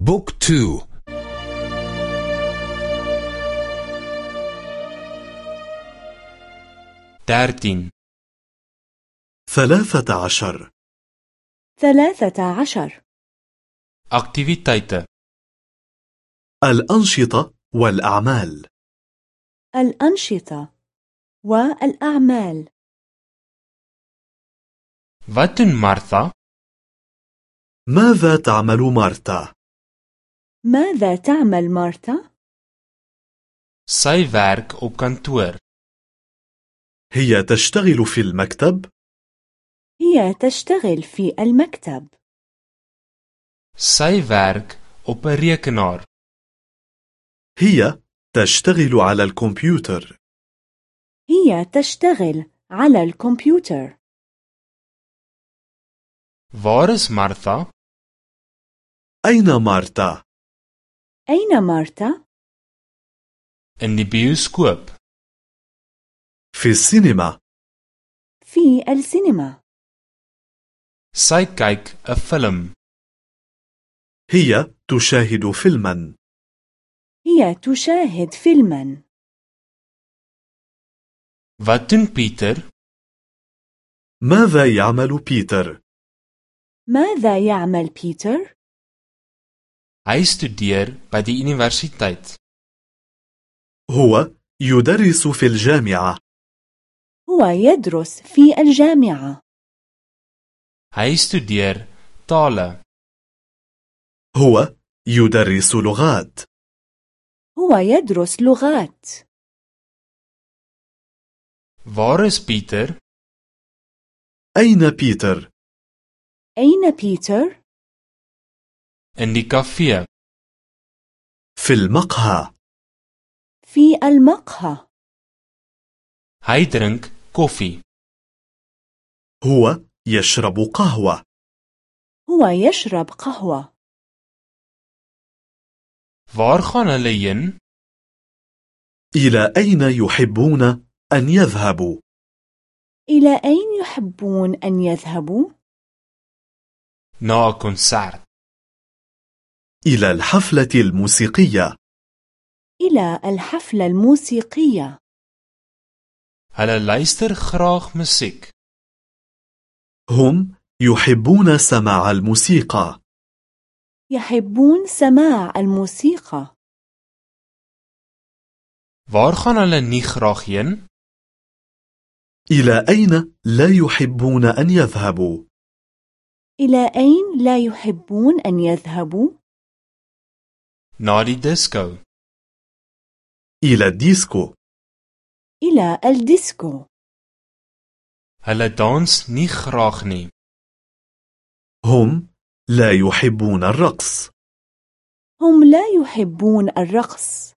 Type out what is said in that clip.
بوك تو. دارتين ثلاثة عشر. ثلاثة عشر. activiteite الأنشطة والأعمال. الأنشطة والأعمال. Doen Martha? ماذا تعمل مارتا؟ ماذا تعمل مارتا؟ Sy werk op kantoor. هي تشتغل في المكتب هي تشتغل في المكتب Sy werk op 'n rekenaar. هي تشتغل على الكمبيوتر هي تشتغل على الكمبيوتر Waar is Martha? أين مارتا؟ أين مارتا؟ Bioskoop. في السينما في السينما 'n film. هي تشاهد فيلما هي تشاهد فيلما doen Pieter? ماذا يعمل بيتر؟ ماذا يعمل بيتر؟ Hy studeer by die universiteit. هو يدرس في الجامعة هو يدرس في الجامعة Hy studeer tale. هو يدرس لغات هو يدرس لغات Waar is Pieter? أين بيتر؟ أين بيتر؟ In die kafee. في المقهى في المقهى Hy drink koffie. هو يشرب قهوة هو يشرب قهوة Waar gaan hulle heen? إلى أين يحبون أن يذهبوا؟ إلى أين يحبون أن يذهبوا؟ 'n konsert. إلى الحفلة الموسيقية إلى الحفلة الموسيقية Hulle luister graag musiek. هم يحبون سماع الموسيقى يحبون سماع الموسيقى Waar gaan hulle nie graag heen? إلى أين لا يحبون أن يذهبوا؟ إلى أين لا يحبون أن يذهبوا؟ Die disko. إلى الديسكو إلى الديسكو dans nie graag nie. هم لا يحبون الرقص هم لا يحبون الرقص